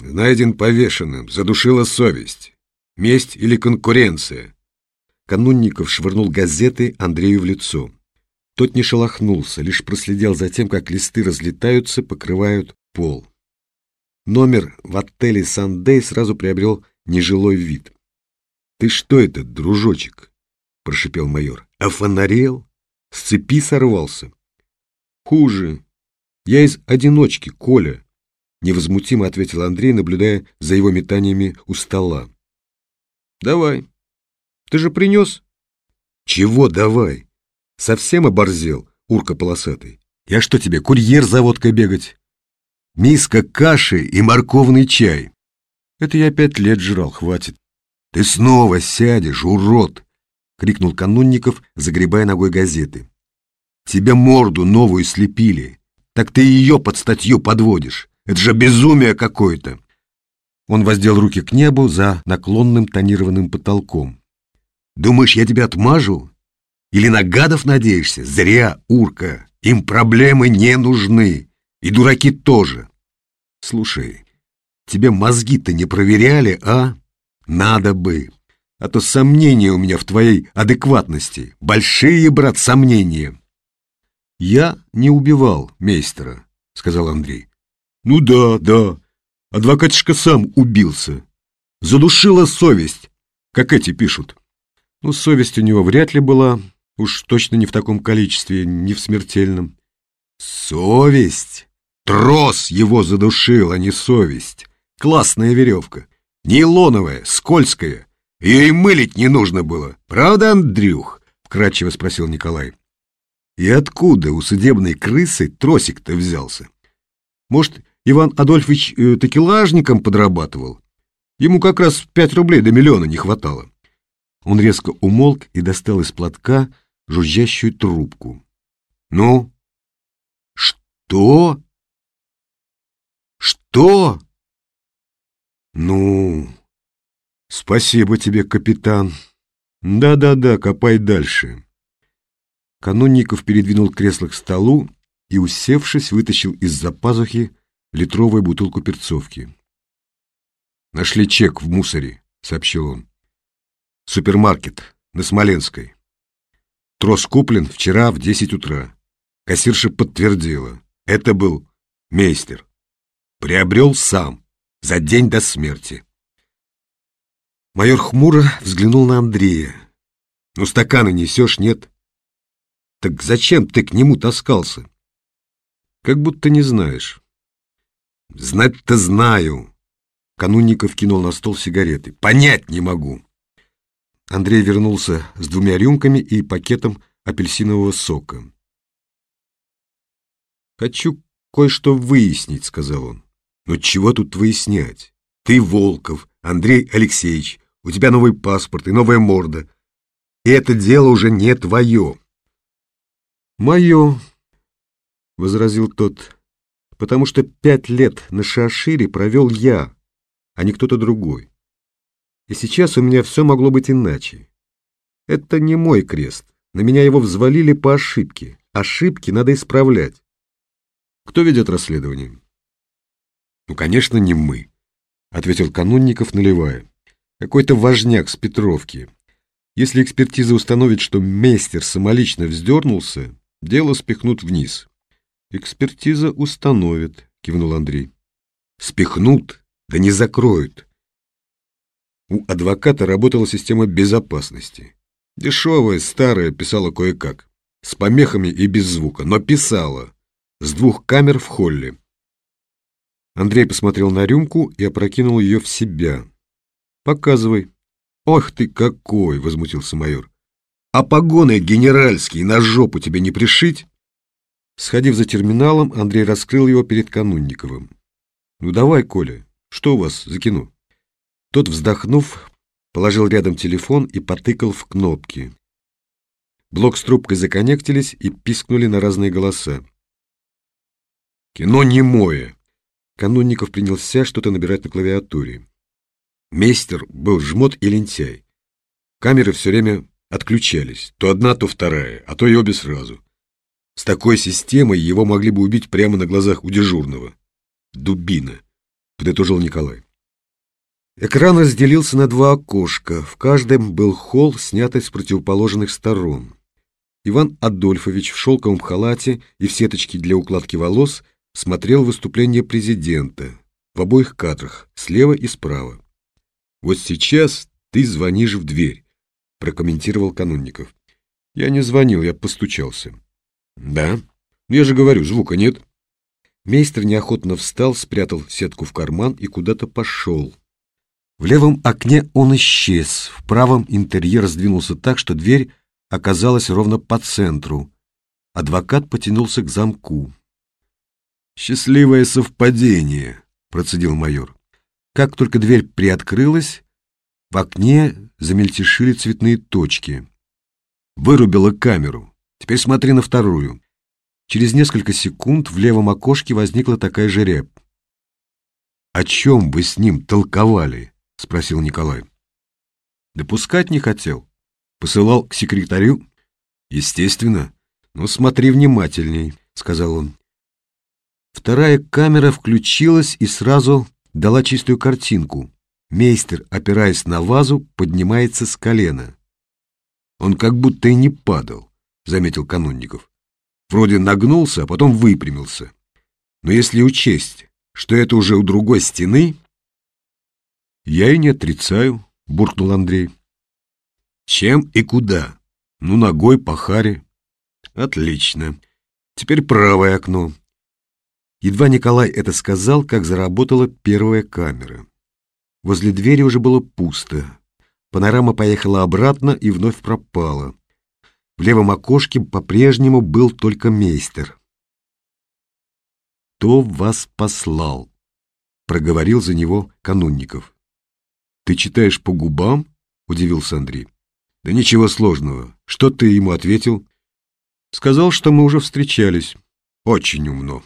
Найден повешенным, задушила совесть. Месть или конкуренция? Канунников швырнул газеты Андрею в лицо. Тот не шелохнулся, лишь проследил за тем, как листы разлетаются, покрывают пол. Номер в отеле «Сандей» сразу приобрел нежилой вид. «Ты что это, дружочек?» — прошипел майор. «Офонарел? С цепи сорвался?» «Хуже. Я из одиночки, Коля», — невозмутимо ответил Андрей, наблюдая за его метаниями у стола. «Давай. Ты же принес?» «Чего давай? Совсем оборзел, урка полосатый. Я что тебе, курьер за водкой бегать? Миска каши и морковный чай. Это я пять лет жрал, хватит. Ты снова сядешь, урод!» — крикнул Канунников, загребая ногой газеты. «Тебя морду новую слепили. Так ты ее под статью подводишь. Это же безумие какое-то!» Он воздел руки к небу за наклонным тонированным потолком. «Думаешь, я тебя отмажу? Или на гадов надеешься? Зря, урка! Им проблемы не нужны, и дураки тоже. Слушай, тебе мозги-то не проверяли, а? Надо бы. А то сомнения у меня в твоей адекватности. Большие, брат, сомнения. Я не убивал мейстера, сказал Андрей. Ну да, да. Адвокатишка сам убился. Задушила совесть, как эти пишут. Ну, совесть у него вряд ли была, уж точно не в таком количестве, не в смертельном. Совесть? Трос его задушил, а не совесть. Классная веревка. Нейлоновая, скользкая. Ее и мылить не нужно было. Правда, Андрюх? Вкратчиво спросил Николай. И откуда у судебной крысы тросик-то взялся? Может, Иван Адольфович э, такелажником подрабатывал? Ему как раз пять рублей до миллиона не хватало. Он резко умолк и достал из платка жужжащую трубку. «Ну?» «Что?» «Что?» «Ну, спасибо тебе, капитан. Да-да-да, копай дальше». Канунников передвинул кресло к столу и, усевшись, вытащил из-за пазухи литровую бутылку перцовки. «Нашли чек в мусоре», — сообщил он. «Супермаркет на Смоленской. Трос куплен вчера в десять утра. Кассирша подтвердила. Это был мейстер. Приобрел сам, за день до смерти». Майор хмуро взглянул на Андрея. «Ну, стаканы несешь, нет?» Так зачем ты к нему таскался? Как будто не знаешь. Знать-то знаю. Канунников кинул на стол сигареты. Понять не могу. Андрей вернулся с двумя рюмками и пакетом апельсинового сока. «Хочу кое-что выяснить», — сказал он. «Но чего тут выяснять? Ты Волков, Андрей Алексеевич, у тебя новый паспорт и новая морда. И это дело уже не твое. «Мое», — возразил тот, — «потому что пять лет на Шашире провел я, а не кто-то другой. И сейчас у меня все могло быть иначе. Это не мой крест, на меня его взвалили по ошибке. Ошибки надо исправлять. Кто ведет расследование?» «Ну, конечно, не мы», — ответил Канунников, наливая. «Какой-то важняк с Петровки. Если экспертиза установит, что мейстер самолично вздернулся, Дело спихнут вниз. Экспертиза установит, кивнул Андрей. Спихнут, да не закроют. У адвоката работала система безопасности. Дешевая, старая, писала кое-как. С помехами и без звука, но писала. С двух камер в холле. Андрей посмотрел на рюмку и опрокинул ее в себя. «Показывай». «Ох ты какой!» — возмутился майор. А погоны генеральские на жопу тебе не пришить? Сходив за терминалом, Андрей раскрыл его перед Канунниковым. «Ну давай, Коля, что у вас за кино?» Тот, вздохнув, положил рядом телефон и потыкал в кнопки. Блок с трубкой законнектились и пискнули на разные голоса. «Кино не мое!» Канунников принялся что-то набирать на клавиатуре. Мейстер был жмот и лентяй. Камеры все время отключались, то одна, то вторая, а то и обе сразу. С такой системой его могли бы убить прямо на глазах у дежурного. Дубина. подытожил Николай. Экран разделился на два окошка. В каждом был холл, снятый с противоположных сторон. Иван Адольфович в шелковом халате и в сеточке для укладки волос смотрел выступление президента в обоих кадрах, слева и справа. «Вот сейчас ты звонишь в дверь», — прокомментировал Канунников. «Я не звонил, я постучался». «Да? Я же говорю, звука нет». Мейстер неохотно встал, спрятал сетку в карман и куда-то пошел. В левом окне он исчез, в правом интерьер сдвинулся так, что дверь оказалась ровно по центру. Адвокат потянулся к замку. «Счастливое совпадение», — процедил майор. Как только дверь приоткрылась, в окне замельтешили цветные точки. Вырубила камеру. Теперь смотри на вторую. Через несколько секунд в левом окошке возникла такая же рябь. «О чем вы с ним толковали?» — спросил Николай. Допускать не хотел. Посылал к секретарю. Естественно. Ну, смотри внимательней, — сказал он. Вторая камера включилась и сразу дала чистую картинку. Мейстер, опираясь на вазу, поднимается с колена. Он как будто и не падал, — заметил Канунников. Вроде нагнулся, а потом выпрямился. Но если учесть, что это уже у другой стены, «Я и не отрицаю», — буркнул Андрей. «Чем и куда?» «Ну, ногой по харе». «Отлично. Теперь правое окно». Едва Николай это сказал, как заработала первая камера. Возле двери уже было пусто. Панорама поехала обратно и вновь пропала. В левом окошке по-прежнему был только мейстер. «Кто вас послал?» — проговорил за него Канунников. «Ты читаешь по губам?» — удивился Андрей. «Да ничего сложного. Что ты ему ответил?» «Сказал, что мы уже встречались. Очень умно».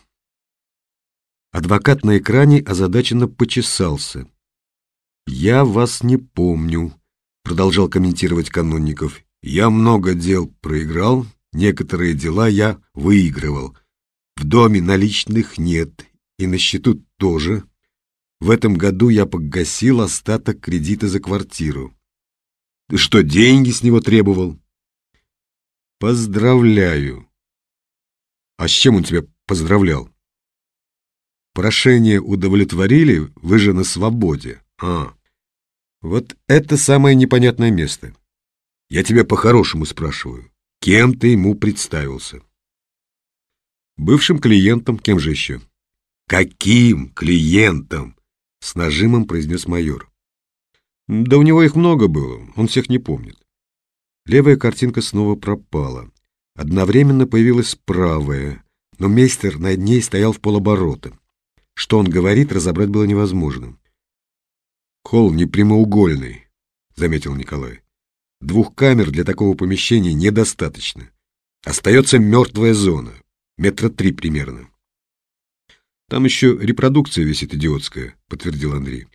Адвокат на экране озадаченно почесался. «Я вас не помню», — продолжал комментировать Канунников. «Я много дел проиграл, некоторые дела я выигрывал. В доме наличных нет, и на счету тоже. В этом году я погасил остаток кредита за квартиру. Ты что, деньги с него требовал? Поздравляю. А с чем он тебя поздравлял? Прошение удовлетворили, вы же на свободе. А, вот это самое непонятное место. Я тебя по-хорошему спрашиваю. Кем ты ему представился? Бывшим клиентом, кем же еще? Каким клиентом? С нажимом произнес майор. Да у него их много было, он всех не помнит. Левая картинка снова пропала. Одновременно появилась правая, но мейстер над ней стоял в полоборота. Что он говорит, разобрать было невозможно. «Холл не прямоугольный», — заметил Николай. «Двух камер для такого помещения недостаточно. Остается мертвая зона, метра три примерно. Там еще репродукция висит идиотская, подтвердил Андрей.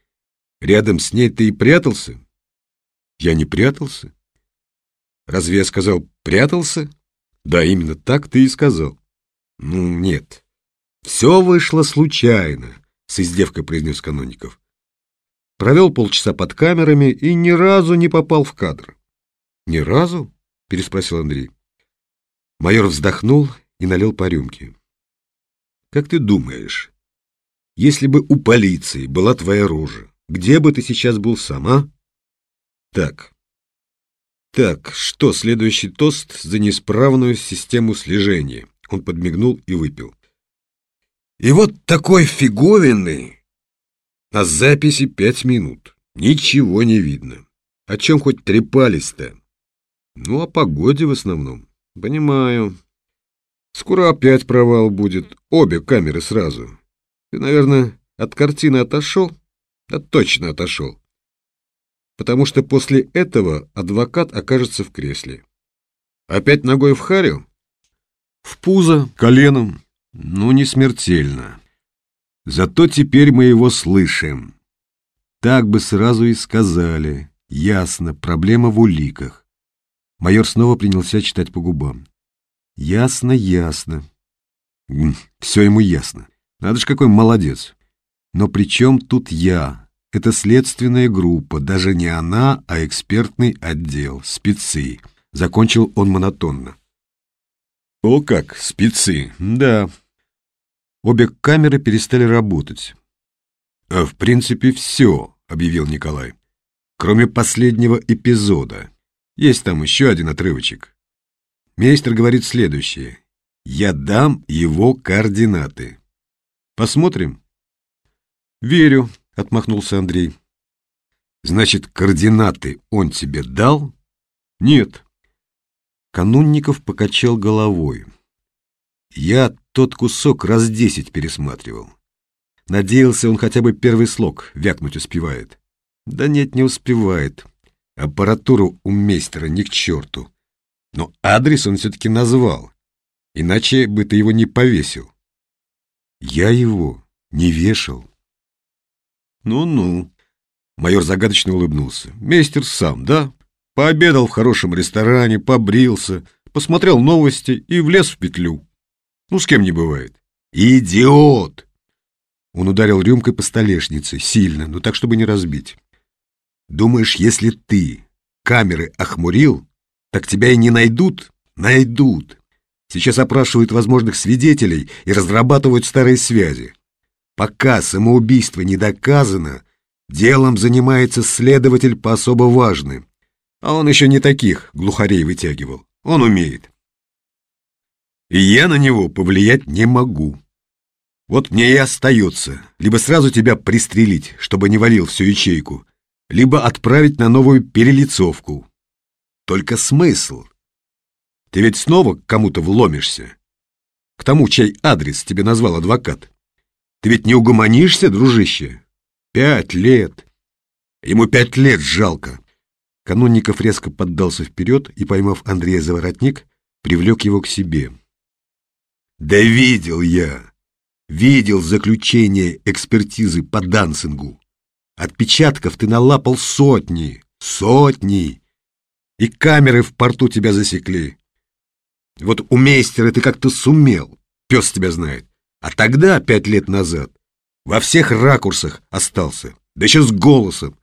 Рядом с ней ты и прятался? Я не прятался. Разве я сказал «прятался»? Да, именно так ты и сказал. Ну, нет. Все вышло случайно, с издевкой произнес Каноников. Провел полчаса под камерами и ни разу не попал в кадр. Ни разу? Переспросил Андрей. Майор вздохнул и налил по рюмке. Как ты думаешь, если бы у полиции была твоя рожа, где бы ты сейчас был сам, а? Так. Так, что, следующий тост за неисправную систему слежения? Он подмигнул и выпил. И вот такой фиговины, а записи пять минут. Ничего не видно. О чем хоть трепались-то? Ну, о погоде в основном. Понимаю. Скоро опять провал будет, обе камеры сразу. Ты, наверное, от картины отошел? Да точно отошел. Потому что после этого адвокат окажется в кресле. Опять ногой в харю? В пузо, коленом, ну не смертельно. Зато теперь мы его слышим. Так бы сразу и сказали. Ясно, проблема в уликах. Майор снова принялся читать по губам. Ясно, ясно. Все ему ясно. Надо ж какой молодец. Но при чем тут я? Это следственная группа, даже не она, а экспертный отдел, спецы. Закончил он монотонно. О как, спецы, да. Обе камеры перестали работать. А в принципе все, объявил Николай. Кроме последнего эпизода. Есть там еще один отрывочек. Мейстер говорит следующее. Я дам его координаты. Посмотрим. Верю, отмахнулся Андрей. Значит, координаты он тебе дал? Нет. Канунников покачал головой. Я тот кусок раз десять пересматривал. Надеялся, он хотя бы первый слог вякнуть успевает. Да нет, не успевает. Аппаратуру у мейстера ни к черту. Но адрес он все-таки назвал. Иначе бы ты его не повесил. Я его не вешал. Ну-ну. Майор загадочно улыбнулся. Мейстер сам, да? Пообедал в хорошем ресторане, побрился, посмотрел новости и влез в петлю. Ну, с кем не бывает. Идиот! Он ударил рюмкой по столешнице, сильно, но так, чтобы не разбить. Думаешь, если ты камеры охмурил, так тебя и не найдут? Найдут. Сейчас опрашивают возможных свидетелей и разрабатывают старые связи. Пока самоубийство не доказано, делом занимается следователь по особо важным. А он еще не таких глухарей вытягивал. Он умеет. И я на него повлиять не могу. Вот мне и остается либо сразу тебя пристрелить, чтобы не валил всю ячейку, либо отправить на новую перелицовку. Только смысл — ты ведь снова к кому-то вломишься. К тому, чей адрес тебе назвал адвокат. Ты ведь не угомонишься, дружище? Пять лет. Ему пять лет жалко. Канунников резко поддался вперед и, поймав Андрея за воротник, привлек его к себе. Да видел я. Видел заключение экспертизы по Дансингу. Отпечатков ты налапал сотни, сотни. И камеры в порту тебя засекли. Вот у мейстера ты как-то сумел, пес тебя знает. А тогда, пять лет назад, во всех ракурсах остался, да еще с голосом.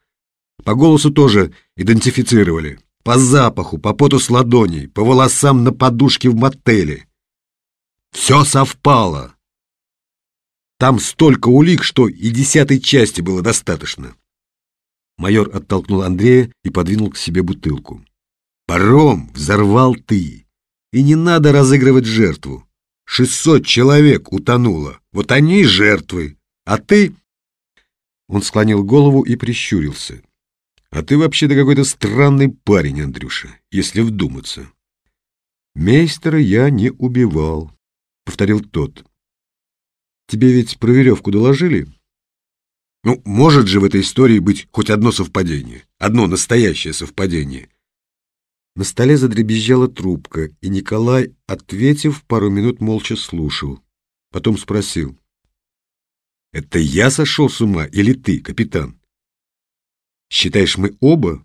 По голосу тоже идентифицировали. По запаху, по поту с ладоней, по волосам на подушке в мотеле. Все совпало. Там столько улик, что и десятой части было достаточно. Майор оттолкнул Андрея и подвинул к себе бутылку. Паром взорвал ты. И не надо разыгрывать жертву. Шестьсот человек утонуло. Вот они жертвы. А ты...» Он склонил голову и прищурился. «А ты вообще-то какой-то странный парень, Андрюша, если вдуматься». «Мейстера я не убивал», — повторил тот. «Тебе ведь про веревку доложили?» «Ну, может же в этой истории быть хоть одно совпадение, одно настоящее совпадение. На столе задребезжала трубка, и Николай, ответив, пару минут молча слушал. Потом спросил. «Это я сошел с ума или ты, капитан? Считаешь, мы оба?»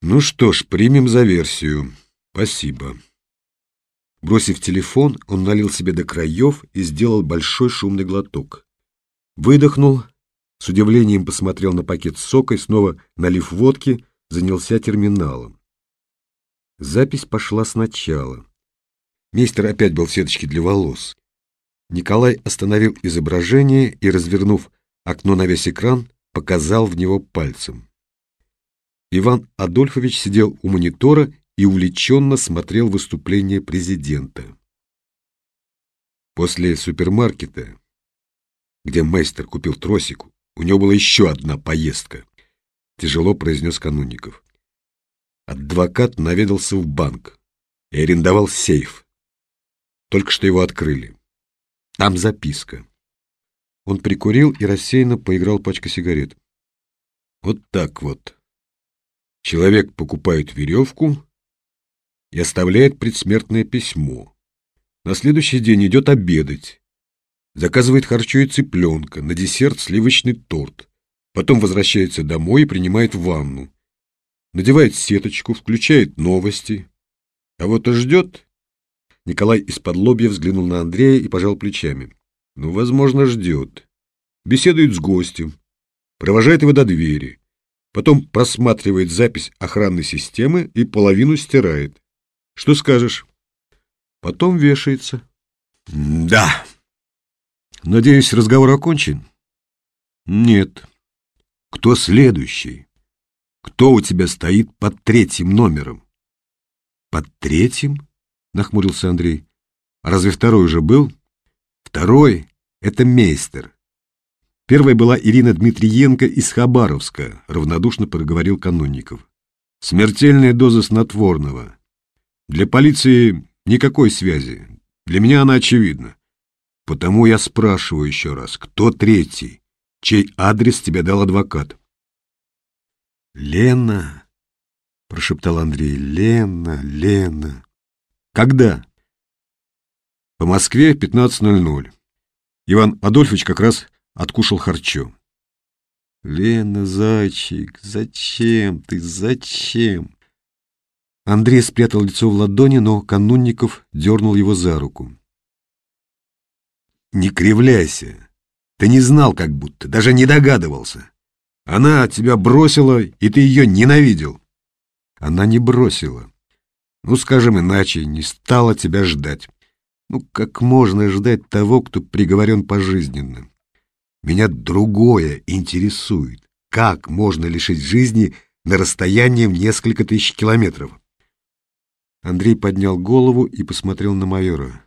«Ну что ж, примем за версию. Спасибо». Бросив телефон, он налил себе до краев и сделал большой шумный глоток. Выдохнул, с удивлением посмотрел на пакет сока и снова, налив водки, занялся терминалом. Запись пошла сначала. Мейстер опять был в сеточке для волос. Николай остановил изображение и, развернув окно на весь экран, показал в него пальцем. Иван Адольфович сидел у монитора и увлеченно смотрел выступление президента. После супермаркета, где мастер купил тросику, у него была еще одна поездка, тяжело произнес Канунников. Адвокат наведался в банк и арендовал сейф. Только что его открыли. Там записка. Он прикурил и рассеянно поиграл пачкой сигарет. Вот так вот. Человек покупает веревку и оставляет предсмертное письмо. На следующий день идет обедать. Заказывает харчо и цыпленка, на десерт сливочный торт. Потом возвращается домой и принимает ванну надевает сеточку, включает новости. А вот и ждет. Николай из-под лобья взглянул на Андрея и пожал плечами. Ну, возможно, ждет. беседует с гостем, провожает его до двери, потом просматривает запись охранной системы и половину стирает. Что скажешь? Потом вешается. Да. Надеюсь, разговор окончен? Нет. Кто следующий? Кто у тебя стоит под третьим номером? Под третьим? Нахмурился Андрей. Разве второй уже был? Второй — это мейстер. Первой была Ирина Дмитриенко из Хабаровска, равнодушно проговорил Канунников. Смертельная доза снотворного. Для полиции никакой связи. Для меня она очевидна. Потому я спрашиваю еще раз, кто третий? Чей адрес тебе дал адвокат? Лена, прошептал Андрей. Лена, Лена. Когда? По Москве 15.00. Иван Адольфович как раз откушал харчо. Лена, зайчик, зачем ты, зачем? Андрей спрятал лицо в ладони, но Канунников дернул его за руку. «Не кривляйся. Ты не знал как будто, даже не догадывался. Она тебя бросила, и ты ее ненавидел». «Она не бросила. Ну, скажем иначе, не стала тебя ждать. Ну, как можно ждать того, кто приговорен пожизненно? Меня другое интересует. Как можно лишить жизни на расстоянии в несколько тысяч километров?» Андрей поднял голову и посмотрел на майора.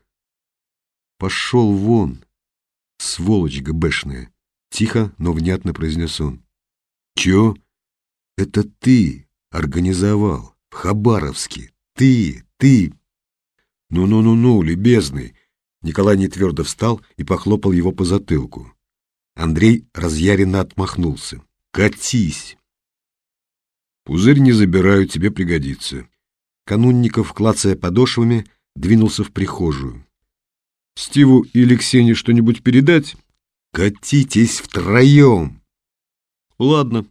«Пошел вон, сволочь ГБшная!» Тихо, но внятно произнес он. «Че? Это ты организовал в Хабаровске. Ты, ты!» «Ну-ну-ну-ну, любезный!» Николай нетвердо встал и похлопал его по затылку. Андрей разъяренно отмахнулся. «Катись!» «Пузырь не забираю, тебе пригодится. Канунников, клацая подошвами, двинулся в прихожую. «Стиву или Ксении что-нибудь передать?» «Катитесь втроем!» «Ладно».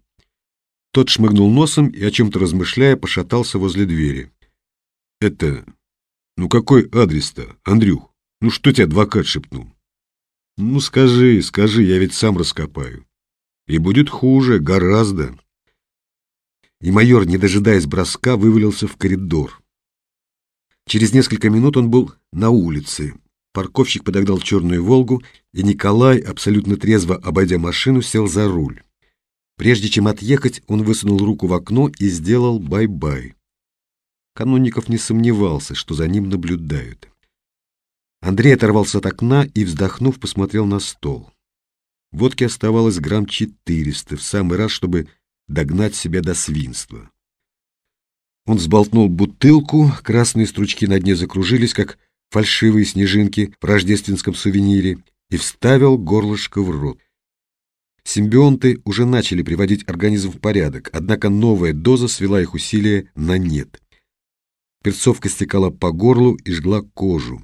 Тот шмыгнул носом и, о чем-то размышляя, пошатался возле двери. «Это... Ну какой адрес-то, Андрюх? Ну что тебе адвокат шепнул?» «Ну скажи, скажи, я ведь сам раскопаю. И будет хуже, гораздо» и майор, не дожидаясь броска, вывалился в коридор. Через несколько минут он был на улице. Парковщик подогнал черную «Волгу», и Николай, абсолютно трезво обойдя машину, сел за руль. Прежде чем отъехать, он высунул руку в окно и сделал бай-бай. Канунников не сомневался, что за ним наблюдают. Андрей оторвался от окна и, вздохнув, посмотрел на стол. Водки оставалось грамм четыреста, в самый раз, чтобы догнать себя до свинства. Он сболтнул бутылку, красные стручки на дне закружились, как фальшивые снежинки в рождественском сувенире, и вставил горлышко в рот. Симбионты уже начали приводить организм в порядок, однако новая доза свела их усилия на нет. Перцовка стекала по горлу и жгла кожу.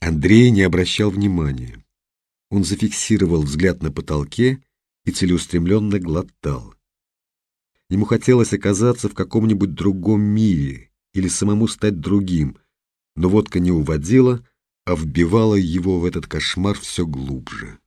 Андрей не обращал внимания. Он зафиксировал взгляд на потолке и целеустремленно глотал. Ему хотелось оказаться в каком-нибудь другом мире или самому стать другим, но водка не уводила, а вбивала его в этот кошмар все глубже.